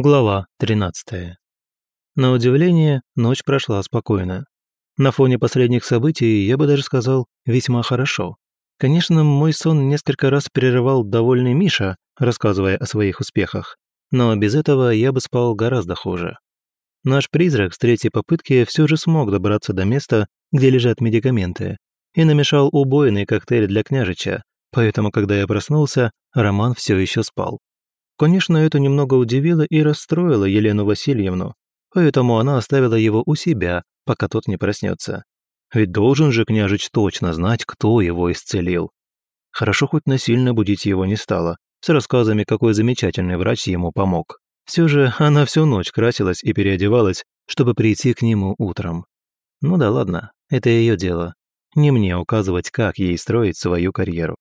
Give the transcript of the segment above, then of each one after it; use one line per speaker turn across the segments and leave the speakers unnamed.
Глава 13. На удивление, ночь прошла спокойно. На фоне последних событий, я бы даже сказал, весьма хорошо. Конечно, мой сон несколько раз прерывал довольный Миша, рассказывая о своих успехах, но без этого я бы спал гораздо хуже. Наш призрак с третьей попытки все же смог добраться до места, где лежат медикаменты, и намешал убойный коктейль для княжича, поэтому, когда я проснулся, Роман все еще спал. Конечно, это немного удивило и расстроило Елену Васильевну, поэтому она оставила его у себя, пока тот не проснется. Ведь должен же княжич точно знать, кто его исцелил. Хорошо хоть насильно будить его не стало, с рассказами, какой замечательный врач ему помог. Все же она всю ночь красилась и переодевалась, чтобы прийти к нему утром. Ну да ладно, это ее дело. Не мне указывать, как ей строить свою карьеру.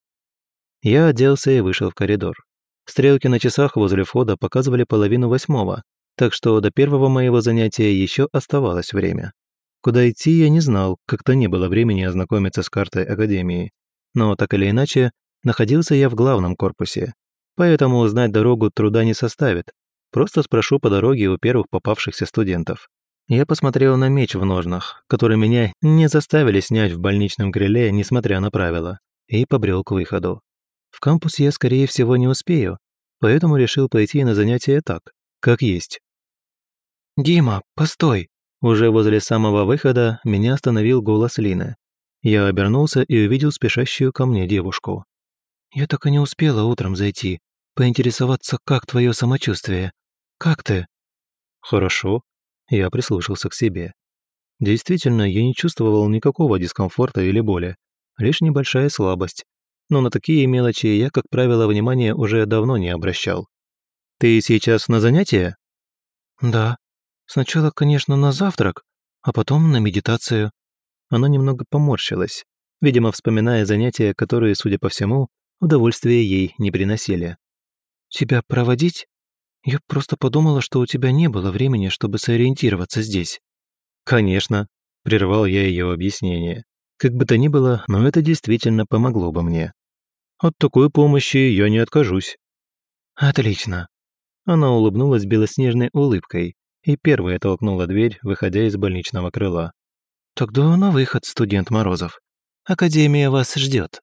Я оделся и вышел в коридор. Стрелки на часах возле входа показывали половину восьмого, так что до первого моего занятия еще оставалось время. Куда идти я не знал, как-то не было времени ознакомиться с картой Академии. Но так или иначе, находился я в главном корпусе, поэтому узнать дорогу труда не составит. Просто спрошу по дороге у первых попавшихся студентов. Я посмотрел на меч в ножнах, который меня не заставили снять в больничном крыле, несмотря на правила, и побрел к выходу. В кампус я, скорее всего, не успею, поэтому решил пойти на занятия так, как есть. «Дима, постой!» Уже возле самого выхода меня остановил голос Лины. Я обернулся и увидел спешащую ко мне девушку. «Я так и не успела утром зайти, поинтересоваться, как твое самочувствие. Как ты?» «Хорошо». Я прислушался к себе. Действительно, я не чувствовал никакого дискомфорта или боли, лишь небольшая слабость, но на такие мелочи я, как правило, внимания уже давно не обращал. «Ты сейчас на занятия?» «Да. Сначала, конечно, на завтрак, а потом на медитацию». Она немного поморщилась, видимо, вспоминая занятия, которые, судя по всему, удовольствия ей не приносили. «Тебя проводить? Я просто подумала, что у тебя не было времени, чтобы сориентироваться здесь». «Конечно», — прервал я ее объяснение. Как бы то ни было, но это действительно помогло бы мне. От такой помощи я не откажусь». «Отлично». Она улыбнулась белоснежной улыбкой и первая толкнула дверь, выходя из больничного крыла. «Тогда на выход, студент Морозов. Академия вас ждет.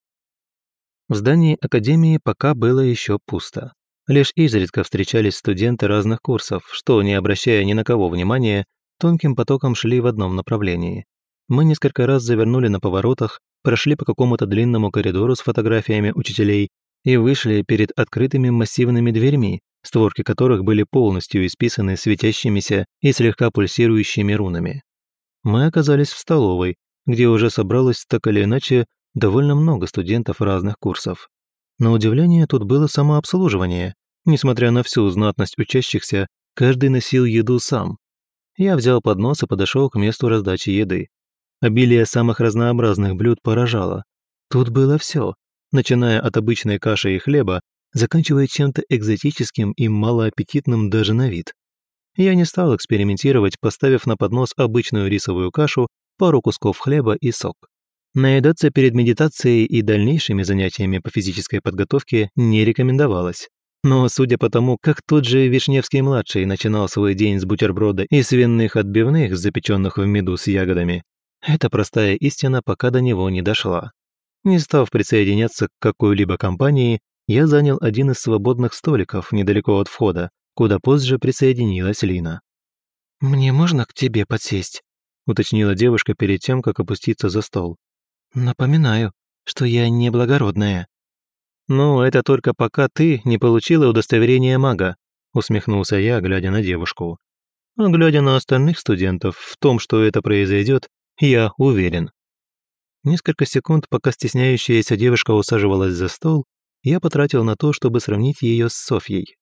В здании Академии пока было еще пусто. Лишь изредка встречались студенты разных курсов, что, не обращая ни на кого внимания, тонким потоком шли в одном направлении. Мы несколько раз завернули на поворотах, прошли по какому-то длинному коридору с фотографиями учителей и вышли перед открытыми массивными дверьми, створки которых были полностью исписаны светящимися и слегка пульсирующими рунами. Мы оказались в столовой, где уже собралось так или иначе довольно много студентов разных курсов. На удивление, тут было самообслуживание. Несмотря на всю знатность учащихся, каждый носил еду сам. Я взял поднос и подошел к месту раздачи еды. Обилие самых разнообразных блюд поражало. Тут было все, начиная от обычной каши и хлеба, заканчивая чем-то экзотическим и малоаппетитным даже на вид. Я не стал экспериментировать, поставив на поднос обычную рисовую кашу, пару кусков хлеба и сок. Наедаться перед медитацией и дальнейшими занятиями по физической подготовке не рекомендовалось. Но судя по тому, как тот же Вишневский-младший начинал свой день с бутерброда и свиных отбивных, запеченных в меду с ягодами, эта простая истина пока до него не дошла. Не став присоединяться к какой-либо компании, я занял один из свободных столиков недалеко от входа, куда позже присоединилась Лина. «Мне можно к тебе подсесть?» – уточнила девушка перед тем, как опуститься за стол. «Напоминаю, что я не благородная». «Ну, это только пока ты не получила удостоверение мага», – усмехнулся я, глядя на девушку. А глядя на остальных студентов, в том, что это произойдет, я уверен. Несколько секунд, пока стесняющаяся девушка усаживалась за стол, я потратил на то, чтобы сравнить ее с Софьей.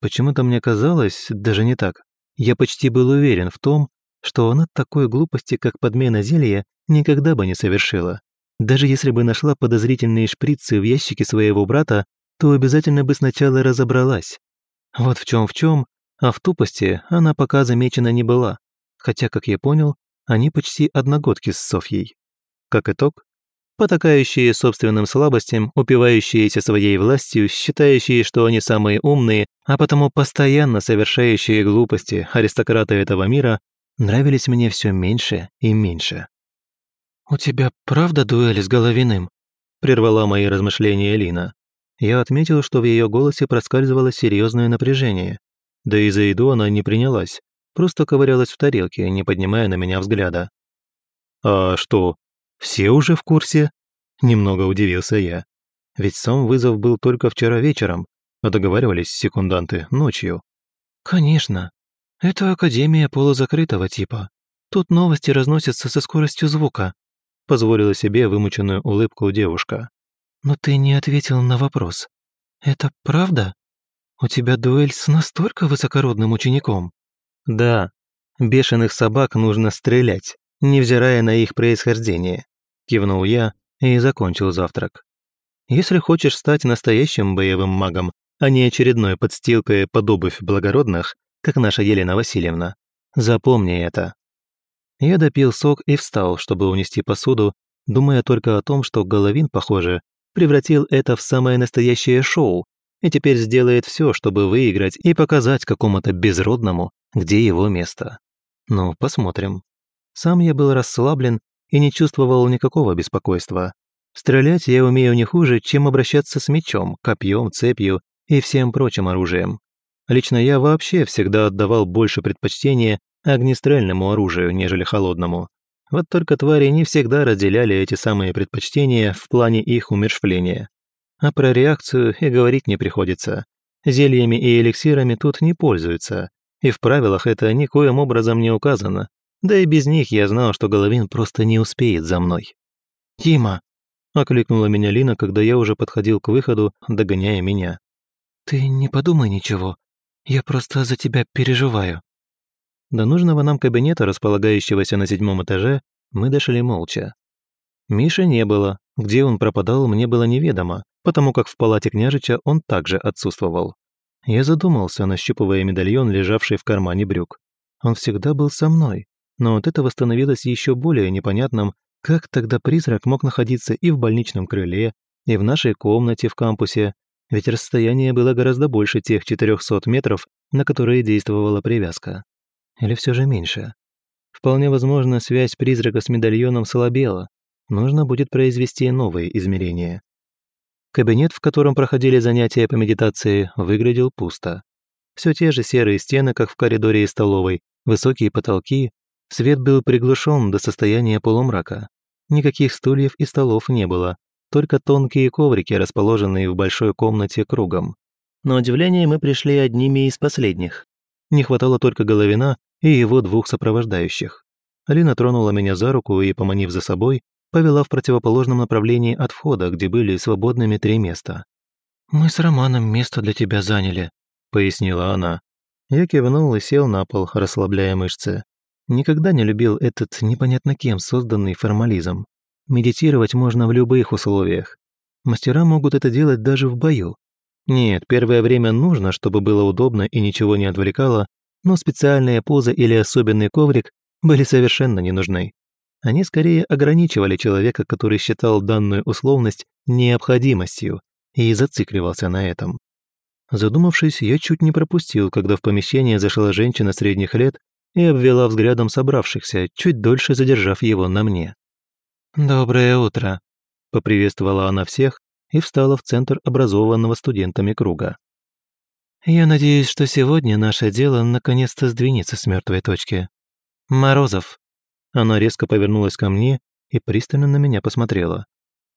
Почему-то мне казалось, даже не так, я почти был уверен в том, что она такой глупости, как подмена зелья, никогда бы не совершила. Даже если бы нашла подозрительные шприцы в ящике своего брата, то обязательно бы сначала разобралась. Вот в чем в чем, а в тупости она пока замечена не была. Хотя, как я понял, они почти одногодки с Софьей. Как итог, потакающие собственным слабостям, упивающиеся своей властью, считающие, что они самые умные, а потому постоянно совершающие глупости аристократы этого мира, нравились мне все меньше и меньше. «У тебя правда дуэль с Головиным?» – прервала мои размышления Лина. Я отметил, что в ее голосе проскальзывало серьезное напряжение. Да и за еду она не принялась, просто ковырялась в тарелке, не поднимая на меня взгляда. «А что, все уже в курсе?» – немного удивился я. Ведь сам вызов был только вчера вечером, а договаривались секунданты ночью. «Конечно. Это академия полузакрытого типа. Тут новости разносятся со скоростью звука», – позволила себе вымученную улыбку девушка. «Но ты не ответил на вопрос. Это правда? У тебя дуэль с настолько высокородным учеником?» «Да. Бешеных собак нужно стрелять, невзирая на их происхождение», – кивнул я и закончил завтрак. «Если хочешь стать настоящим боевым магом, а не очередной подстилкой под обувь благородных, как наша Елена Васильевна, запомни это». Я допил сок и встал, чтобы унести посуду, думая только о том, что Головин, похоже, превратил это в самое настоящее шоу и теперь сделает все, чтобы выиграть и показать какому-то безродному, где его место. Ну, посмотрим. Сам я был расслаблен и не чувствовал никакого беспокойства. Стрелять я умею не хуже, чем обращаться с мечом, копьем, цепью и всем прочим оружием. Лично я вообще всегда отдавал больше предпочтения огнестрельному оружию, нежели холодному. Вот только твари не всегда разделяли эти самые предпочтения в плане их умершвления. А про реакцию и говорить не приходится. Зельями и эликсирами тут не пользуются, и в правилах это никоим образом не указано. Да и без них я знал, что Головин просто не успеет за мной. «Тима!» – окликнула меня Лина, когда я уже подходил к выходу, догоняя меня. «Ты не подумай ничего. Я просто за тебя переживаю». До нужного нам кабинета, располагающегося на седьмом этаже, мы дошли молча. Миши не было, где он пропадал, мне было неведомо, потому как в палате княжича он также отсутствовал. Я задумался, нащупывая медальон, лежавший в кармане брюк. Он всегда был со мной, но от этого становилось еще более непонятным, как тогда призрак мог находиться и в больничном крыле, и в нашей комнате в кампусе, ведь расстояние было гораздо больше тех 400 метров, на которые действовала привязка. Или все же меньше? Вполне возможно, связь призрака с медальоном слабела. Нужно будет произвести новые измерения. Кабинет, в котором проходили занятия по медитации, выглядел пусто. Все те же серые стены, как в коридоре и столовой, высокие потолки. Свет был приглушен до состояния полумрака. Никаких стульев и столов не было, только тонкие коврики, расположенные в большой комнате кругом. На удивление мы пришли одними из последних. Не хватало только Головина и его двух сопровождающих. Алина тронула меня за руку и, поманив за собой, повела в противоположном направлении от входа, где были свободными три места. «Мы с Романом место для тебя заняли», — пояснила она. Я кивнул и сел на пол, расслабляя мышцы. Никогда не любил этот непонятно кем созданный формализм. Медитировать можно в любых условиях. Мастера могут это делать даже в бою. Нет, первое время нужно, чтобы было удобно и ничего не отвлекало, но специальная поза или особенный коврик были совершенно не нужны. Они скорее ограничивали человека, который считал данную условность необходимостью и зацикливался на этом. Задумавшись, я чуть не пропустил, когда в помещение зашла женщина средних лет и обвела взглядом собравшихся, чуть дольше задержав его на мне. «Доброе утро», — поприветствовала она всех, и встала в центр образованного студентами круга. «Я надеюсь, что сегодня наше дело наконец-то сдвинется с мертвой точки. Морозов». Она резко повернулась ко мне и пристально на меня посмотрела.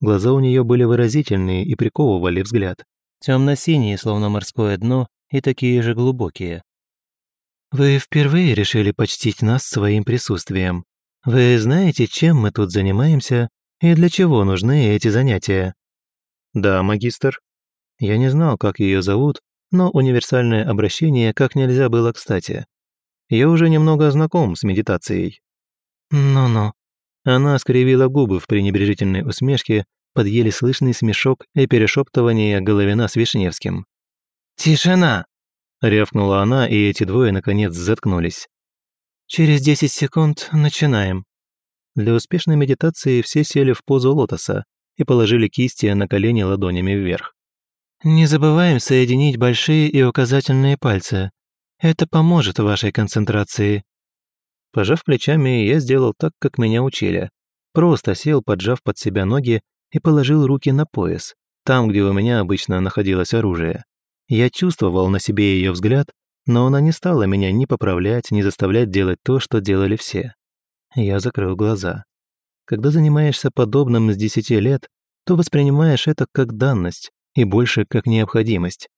Глаза у нее были выразительные и приковывали взгляд. Темно-синие, словно морское дно, и такие же глубокие. «Вы впервые решили почтить нас своим присутствием. Вы знаете, чем мы тут занимаемся и для чего нужны эти занятия?» «Да, магистр». Я не знал, как ее зовут, но универсальное обращение как нельзя было кстати. Я уже немного знаком с медитацией. «Ну-ну». Она скривила губы в пренебрежительной усмешке под еле слышный смешок и перешептывание Головина с Вишневским. «Тишина!» — рявкнула она, и эти двое наконец заткнулись. «Через десять секунд начинаем». Для успешной медитации все сели в позу лотоса и положили кисти на колени ладонями вверх.
«Не забываем соединить большие и указательные пальцы. Это поможет вашей концентрации».
Пожав плечами, я сделал так, как меня учили. Просто сел, поджав под себя ноги и положил руки на пояс, там, где у меня обычно находилось оружие. Я чувствовал на себе ее взгляд, но она не стала меня ни поправлять, ни заставлять делать то, что делали все. Я закрыл глаза. Когда занимаешься подобным с десяти лет, то воспринимаешь это как данность и больше как необходимость.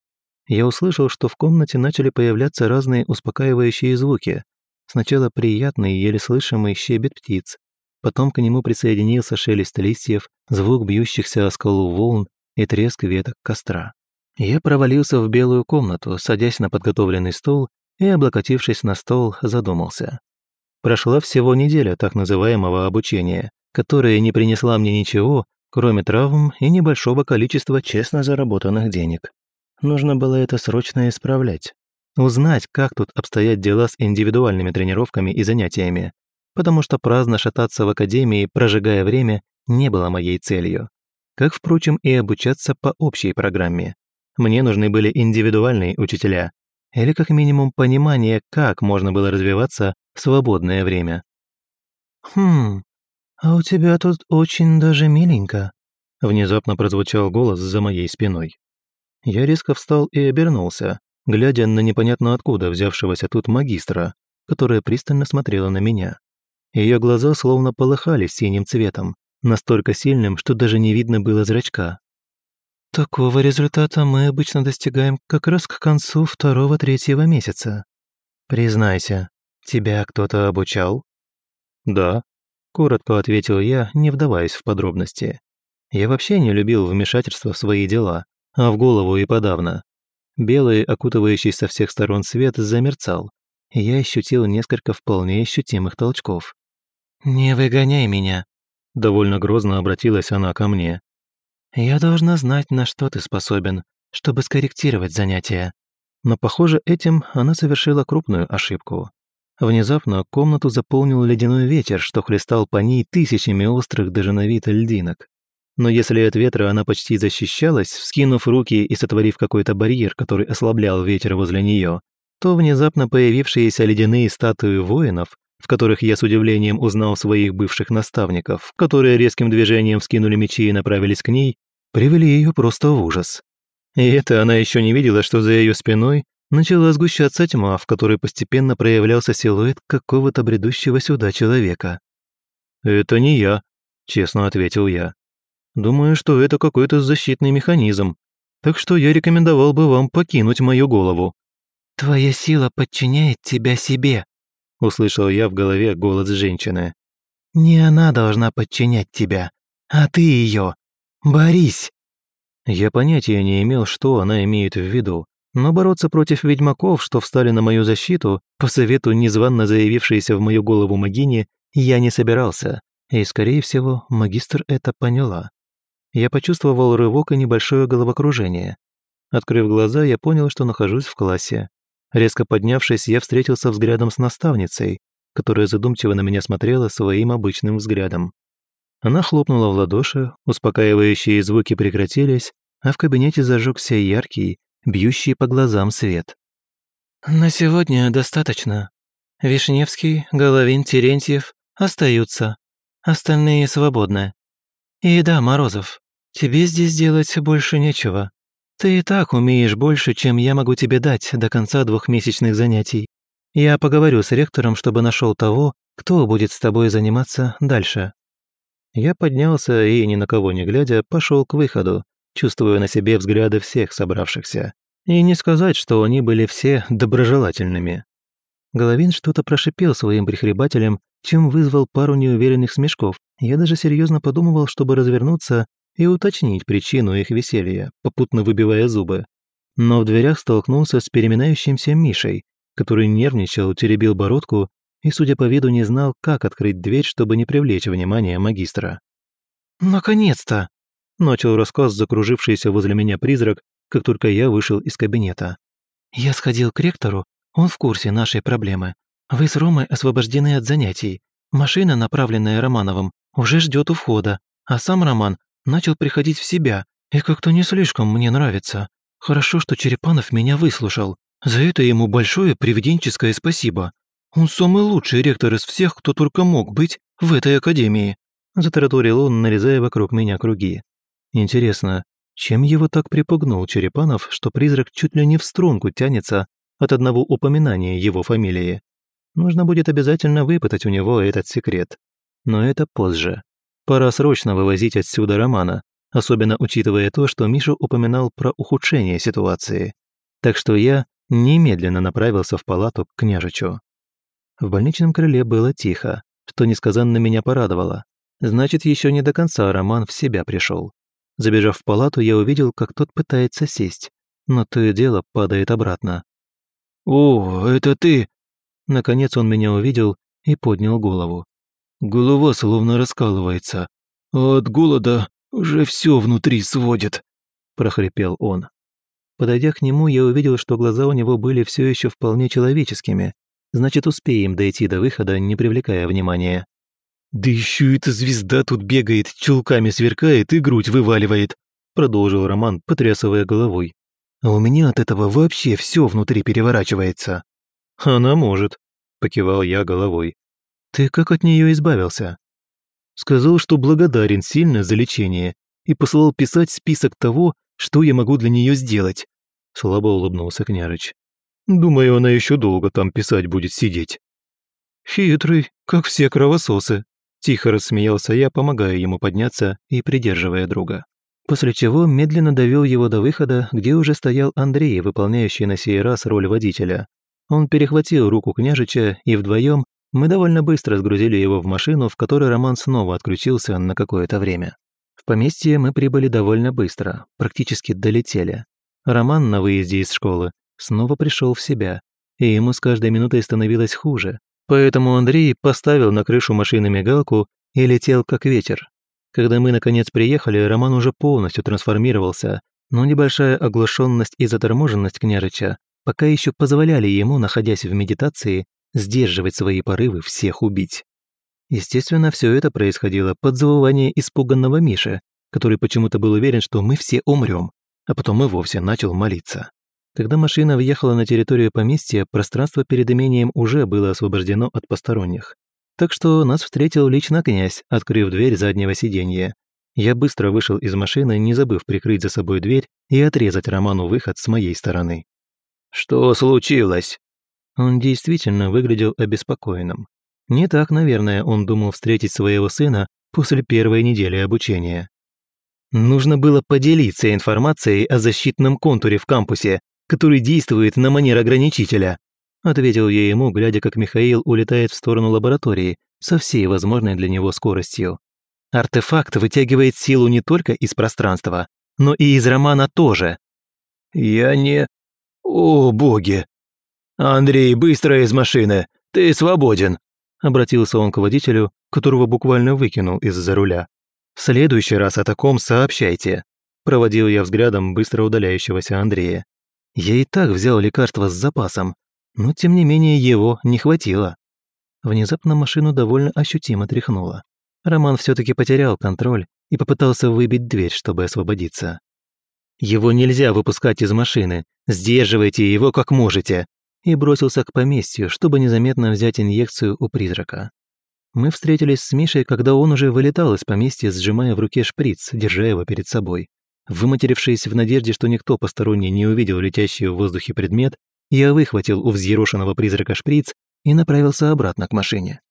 Я услышал, что в комнате начали появляться разные успокаивающие звуки. Сначала приятный, еле слышимый щебет птиц, потом к нему присоединился шелест листьев, звук бьющихся о скалу волн и треск веток костра. Я провалился в белую комнату, садясь на подготовленный стол и, облокотившись на стол, задумался. Прошла всего неделя так называемого обучения, которая не принесла мне ничего, кроме травм и небольшого количества честно заработанных денег. Нужно было это срочно исправлять. Узнать, как тут обстоят дела с индивидуальными тренировками и занятиями, потому что праздно шататься в академии, прожигая время, не было моей целью. Как, впрочем, и обучаться по общей программе. Мне нужны были индивидуальные учителя, или как минимум понимание, как можно было развиваться в свободное время.
«Хм, а у тебя тут очень даже миленько»,
внезапно прозвучал голос за моей спиной. Я резко встал и обернулся, глядя на непонятно откуда взявшегося тут магистра, которая пристально смотрела на меня. Ее глаза словно полыхали синим цветом, настолько сильным, что даже не видно было зрачка.
Такого результата мы обычно достигаем как раз к концу второго-третьего месяца. Признайся, тебя кто-то обучал?
Да, коротко ответил я, не вдаваясь в подробности. Я вообще не любил вмешательства в свои дела, а в голову и подавно. Белый, окутывающий со всех сторон свет, замерцал, я ощутил несколько вполне ощутимых толчков.
«Не выгоняй меня», —
довольно грозно обратилась она ко мне.
Я должна знать, на что ты способен, чтобы скорректировать занятия.
Но, похоже, этим она совершила крупную ошибку. Внезапно комнату заполнил ледяной ветер, что хлестал по ней тысячами острых даже льдинок. Но если от ветра она почти защищалась, вскинув руки и сотворив какой-то барьер, который ослаблял ветер возле нее, то внезапно появившиеся ледяные статуи воинов в которых я с удивлением узнал своих бывших наставников, которые резким движением вскинули мечи и направились к ней, привели ее просто в ужас. И это она еще не видела, что за ее спиной начала сгущаться тьма, в которой постепенно проявлялся силуэт какого-то бредущего сюда человека. «Это не я», — честно ответил я. «Думаю, что это какой-то защитный механизм, так что я рекомендовал бы вам покинуть мою голову».
«Твоя сила подчиняет тебя себе»,
услышал я в голове голос женщины.
«Не она должна подчинять тебя, а ты ее. Борись!»
Я понятия не имел, что она имеет в виду, но бороться против ведьмаков, что встали на мою защиту, по совету незванно заявившейся в мою голову магини, я не собирался, и, скорее всего, магистр это поняла. Я почувствовал рывок и небольшое головокружение. Открыв глаза, я понял, что нахожусь в классе. Резко поднявшись, я встретился взглядом с наставницей, которая задумчиво на меня смотрела своим обычным взглядом. Она хлопнула в ладоши, успокаивающие звуки прекратились, а в кабинете зажегся яркий, бьющий по глазам свет.
«На сегодня достаточно. Вишневский, Головин, Терентьев остаются. Остальные свободны. И да, Морозов, тебе здесь делать больше нечего. Ты и так умеешь больше, чем я могу тебе дать до конца двухмесячных занятий. Я поговорю с ректором, чтобы нашел того, кто будет с тобой заниматься дальше».
Я поднялся и, ни на кого не глядя, пошел к выходу, чувствуя на себе взгляды всех собравшихся. И не сказать, что они были все доброжелательными. Головин что-то прошипел своим прихлебателем, чем вызвал пару неуверенных смешков. Я даже серьезно подумывал, чтобы развернуться и уточнить причину их веселья, попутно выбивая зубы. Но в дверях столкнулся с переминающимся Мишей, который нервничал, теребил бородку и, судя по виду, не знал, как открыть дверь, чтобы не привлечь внимание магистра.
«Наконец-то!» – начал рассказ закружившийся возле меня призрак, как только я вышел из кабинета. «Я сходил к ректору, он в курсе нашей проблемы. Вы с Ромой освобождены от занятий. Машина, направленная Романовым, уже ждет у входа, а сам Роман начал приходить в себя и как-то не слишком мне нравится. Хорошо, что Черепанов меня выслушал. За это ему большое привиденческое спасибо. Он самый лучший ректор из всех, кто только мог быть в этой академии. Затараторил он, нарезая вокруг меня круги. Интересно, чем его так припугнул Черепанов, что призрак чуть ли не в струнку тянется от одного упоминания его фамилии? Нужно будет обязательно выпытать у него этот секрет. Но это позже. Пора срочно вывозить отсюда Романа, особенно учитывая то, что Миша упоминал про ухудшение ситуации. Так что я немедленно направился в палату к княжичу. В больничном крыле было тихо, что несказанно меня порадовало. Значит, еще не до конца Роман в себя пришел. Забежав в палату, я увидел, как тот пытается сесть, но то и дело падает обратно. «О, это ты!» Наконец он меня увидел и поднял голову. Голова словно раскалывается. от голода уже все внутри сводит», – прохрипел он. Подойдя к нему, я увидел, что глаза у него были все еще вполне человеческими. Значит, успеем дойти до выхода, не привлекая внимания. «Да еще эта звезда тут бегает, чулками сверкает и грудь вываливает», продолжил Роман, потрясывая головой. «А у меня от этого вообще все внутри переворачивается». «Она может», – покивал я головой. «Ты как от нее избавился?» Сказал, что благодарен сильно за лечение и послал писать список того, что я могу для нее сделать. Слабо улыбнулся княжич. Думаю, она еще долго там писать будет сидеть. Хитрый, как все кровососы. Тихо рассмеялся я, помогая ему подняться и придерживая друга. После чего медленно довел его до выхода, где уже стоял Андрей, выполняющий на сей раз роль водителя. Он перехватил руку княжича, и вдвоем мы довольно быстро сгрузили его в машину, в которой Роман снова отключился на какое-то время. В поместье мы прибыли довольно быстро, практически долетели. Роман на выезде из школы снова пришел в себя, и ему с каждой минутой становилось хуже. Поэтому Андрей поставил на крышу машины мигалку и летел как ветер. Когда мы наконец приехали, Роман уже полностью трансформировался, но небольшая оглушенность и заторможенность княжича пока еще позволяли ему, находясь в медитации, сдерживать свои порывы всех убить. Естественно, все это происходило под завывание испуганного Миши, который почему-то был уверен, что мы все умрем, а потом и вовсе начал молиться. Когда машина въехала на территорию поместья, пространство перед имением уже было освобождено от посторонних. Так что нас встретил лично князь, открыв дверь заднего сиденья. Я быстро вышел из машины, не забыв прикрыть за собой дверь и отрезать Роману выход с моей стороны. «Что случилось?» Он действительно выглядел обеспокоенным. Не так, наверное, он думал встретить своего сына после первой недели обучения. Нужно было поделиться информацией о защитном контуре в кампусе, который действует на манер ограничителя. Ответил я ему, глядя, как Михаил улетает в сторону лаборатории со всей возможной для него скоростью. Артефакт вытягивает силу не только из пространства, но и из романа тоже. «Я не... О, боги!» «Андрей, быстро из машины! Ты свободен!» Обратился он к водителю, которого буквально выкинул из-за руля. «В следующий раз о таком сообщайте», проводил я взглядом быстро удаляющегося Андрея. Я и так взял лекарство с запасом, но тем не менее его не хватило. Внезапно машину довольно ощутимо тряхнуло. Роман все таки потерял контроль и попытался выбить дверь, чтобы освободиться. «Его нельзя выпускать из машины. Сдерживайте его как можете», и бросился к поместью, чтобы незаметно взять инъекцию у призрака. Мы встретились с Мишей, когда он уже вылетал из поместья, сжимая в руке шприц, держа его перед собой. Выматерившись в надежде, что никто посторонний не увидел летящий в воздухе предмет, я выхватил у взъерошенного призрака шприц и направился обратно к машине.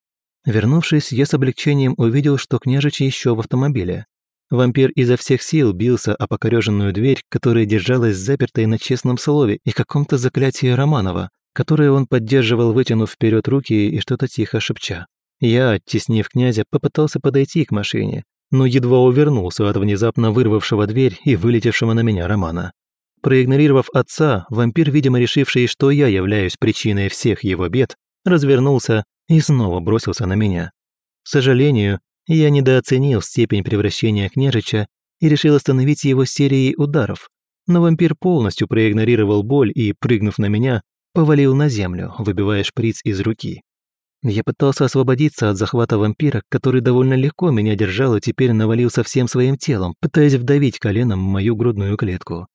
Вернувшись, я с облегчением увидел, что княжич еще в автомобиле. Вампир изо всех сил бился о покореженную дверь, которая держалась запертой на честном слове и каком-то заклятии Романова, которое он поддерживал, вытянув вперед руки и что-то тихо шепча. Я, оттеснив князя, попытался подойти к машине, но едва увернулся от внезапно вырвавшего дверь и вылетевшего на меня Романа. Проигнорировав отца, вампир, видимо решивший, что я являюсь причиной всех его бед, развернулся и снова бросился на меня. К сожалению, я недооценил степень превращения княжича и решил остановить его серией ударов, но вампир полностью проигнорировал боль и, прыгнув на меня, повалил на землю, выбивая шприц из руки.
Я пытался освободиться от захвата вампира, который довольно легко меня держал и теперь навалился всем своим телом, пытаясь вдавить коленом мою грудную клетку.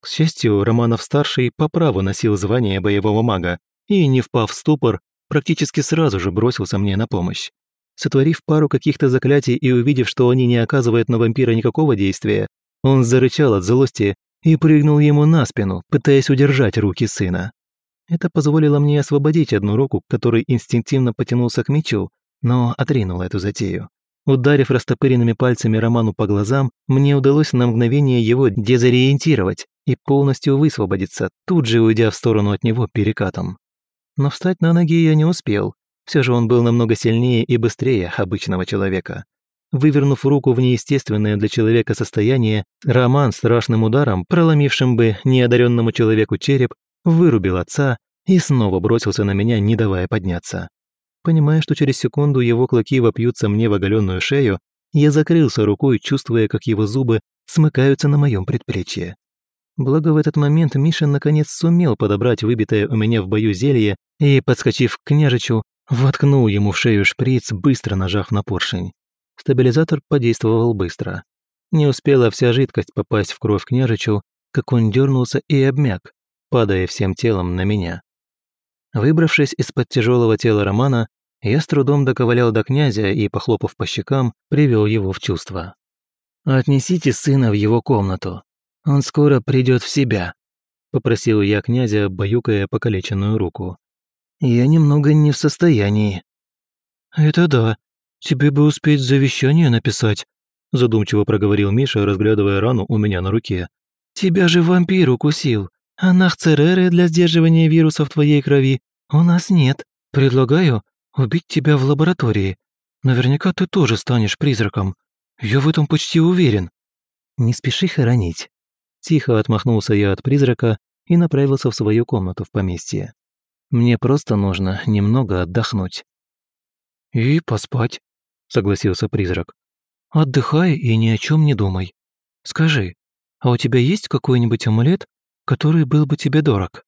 К счастью, Романов-старший по праву носил звание боевого мага и, не впав в ступор, практически сразу же бросился мне на помощь. Сотворив пару каких-то заклятий и увидев, что они не оказывают на вампира никакого действия, он зарычал от злости и прыгнул ему на спину, пытаясь удержать руки сына. Это позволило мне освободить одну руку, который инстинктивно потянулся к мечу, но отринул эту затею. Ударив растопыренными пальцами Роману по глазам, мне удалось на мгновение его дезориентировать и полностью высвободиться, тут же уйдя в сторону от него перекатом. Но встать на ноги я не успел. Все же он был намного сильнее и быстрее обычного человека. Вывернув руку в неестественное для человека состояние, Роман страшным ударом, проломившим бы неодаренному человеку череп, вырубил отца и снова бросился на меня, не давая подняться. Понимая, что через секунду его клыки вопьются мне в оголенную шею, я закрылся рукой, чувствуя, как его зубы смыкаются на моем предплечье. Благо в этот момент Миша наконец сумел подобрать выбитое у меня в бою зелье и, подскочив к княжичу, воткнул ему в шею шприц, быстро нажав на поршень. Стабилизатор подействовал быстро. Не успела вся жидкость попасть в кровь княжичу, как он дернулся и обмяк, падая всем телом на меня. Выбравшись из-под тяжелого тела Романа, я с трудом доковылял до князя и, похлопав по щекам, привел его в чувство. «Отнесите сына в его комнату. Он скоро придет в себя», — попросил я князя, баюкая покалеченную руку. «Я немного не в состоянии».
«Это да. Тебе бы успеть завещание написать», — задумчиво проговорил Миша, разглядывая рану у меня на руке. «Тебя же вампир укусил. А нахцереры для сдерживания вируса в твоей крови у нас нет. Предлагаю убить тебя в лаборатории. Наверняка ты тоже станешь призраком. Я в этом почти уверен».
«Не спеши хоронить». Тихо отмахнулся я от призрака и направился в свою комнату в поместье. «Мне просто нужно немного отдохнуть».
«И поспать», — согласился призрак. «Отдыхай и ни о чем не думай. Скажи, а у тебя есть какой-нибудь амулет, который был бы тебе дорог?»